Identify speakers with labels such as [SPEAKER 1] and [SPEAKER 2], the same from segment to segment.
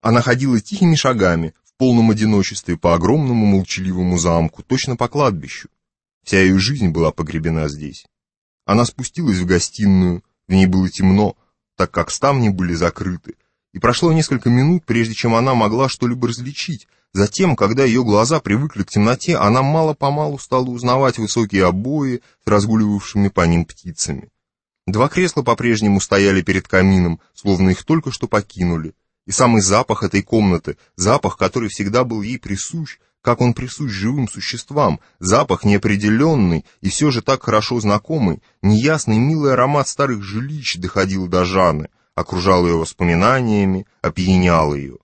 [SPEAKER 1] Она ходила тихими шагами, в полном одиночестве по огромному молчаливому замку, точно по кладбищу. Вся ее жизнь была погребена здесь. Она спустилась в гостиную, в ней было темно, так как ставни были закрыты, и прошло несколько минут, прежде чем она могла что-либо различить. Затем, когда ее глаза привыкли к темноте, она мало-помалу стала узнавать высокие обои с разгуливавшими по ним птицами. Два кресла по-прежнему стояли перед камином, словно их только что покинули. И самый запах этой комнаты, запах, который всегда был ей присущ, как он присущ живым существам, запах неопределенный и все же так хорошо знакомый, неясный милый аромат старых жилищ доходил до Жаны, окружал ее воспоминаниями, опьянял ее.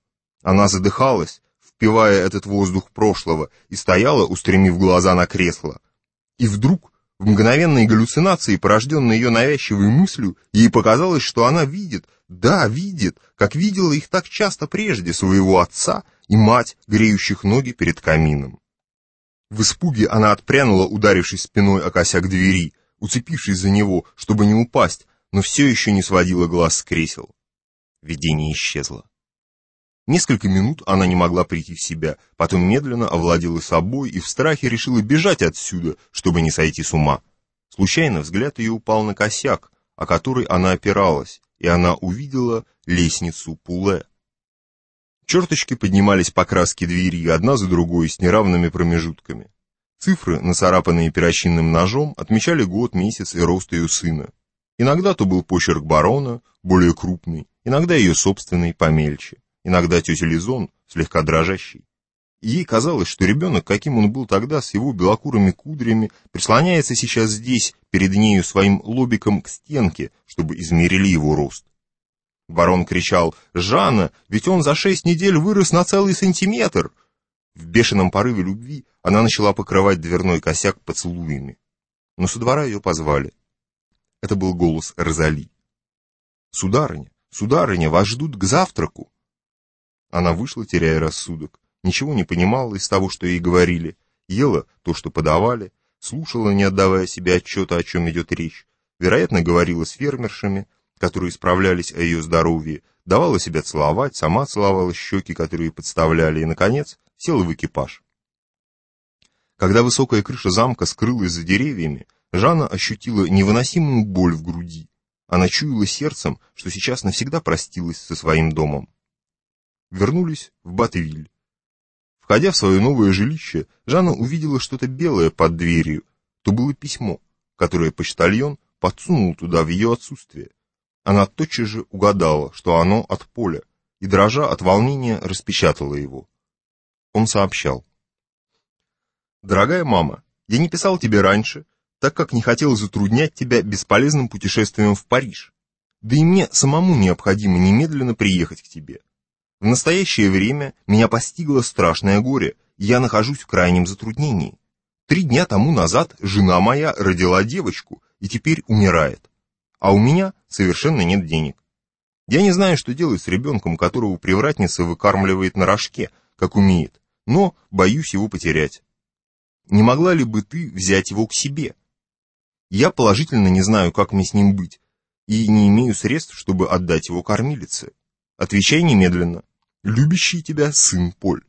[SPEAKER 1] Она задыхалась, впивая этот воздух прошлого, и стояла, устремив глаза на кресло. И вдруг в мгновенной галлюцинации, порожденной ее навязчивой мыслью, ей показалось, что она видит, да, видит, как видела их так часто прежде своего отца и мать, греющих ноги перед камином. В испуге она отпрянула, ударившись спиной о косяк двери, уцепившись за него, чтобы не упасть, но все еще не сводила глаз с кресел. Видение исчезло. Несколько минут она не могла прийти в себя, потом медленно овладела собой и в страхе решила бежать отсюда, чтобы не сойти с ума. Случайно взгляд ее упал на косяк, о который она опиралась, и она увидела лестницу Пуле. Черточки поднимались по краске двери одна за другой с неравными промежутками. Цифры, нацарапанные перочинным ножом, отмечали год, месяц и рост ее сына. Иногда то был почерк барона, более крупный, иногда ее собственный, помельче иногда тетя Лизон, слегка дрожащий. Ей казалось, что ребенок, каким он был тогда, с его белокурыми кудрями, прислоняется сейчас здесь, перед нею своим лобиком к стенке, чтобы измерили его рост. Барон кричал «Жанна, ведь он за шесть недель вырос на целый сантиметр!» В бешеном порыве любви она начала покрывать дверной косяк поцелуями. Но со двора ее позвали. Это был голос Розали. «Сударыня, сударыня, вас ждут к завтраку!» Она вышла, теряя рассудок, ничего не понимала из того, что ей говорили, ела то, что подавали, слушала, не отдавая себе отчета, о чем идет речь, вероятно, говорила с фермершами, которые справлялись о ее здоровье, давала себя целовать, сама целовала щеки, которые подставляли, и, наконец, села в экипаж. Когда высокая крыша замка скрылась за деревьями, Жанна ощутила невыносимую боль в груди. Она чуяла сердцем, что сейчас навсегда простилась со своим домом вернулись в Батвиль. Входя в свое новое жилище, Жанна увидела что-то белое под дверью. То было письмо, которое почтальон подсунул туда в ее отсутствие. Она тотчас же угадала, что оно от поля, и, дрожа от волнения, распечатала его. Он сообщал. «Дорогая мама, я не писал тебе раньше, так как не хотел затруднять тебя бесполезным путешествием в Париж. Да и мне самому необходимо немедленно приехать к тебе. В настоящее время меня постигло страшное горе, я нахожусь в крайнем затруднении. Три дня тому назад жена моя родила девочку и теперь умирает. А у меня совершенно нет денег. Я не знаю, что делать с ребенком, которого привратница выкармливает на рожке, как умеет, но боюсь его потерять. Не могла ли бы ты взять его к себе? Я положительно не знаю, как мне с ним быть, и не имею средств, чтобы отдать его кормилице. Отвечай немедленно любящий тебя сын Поль.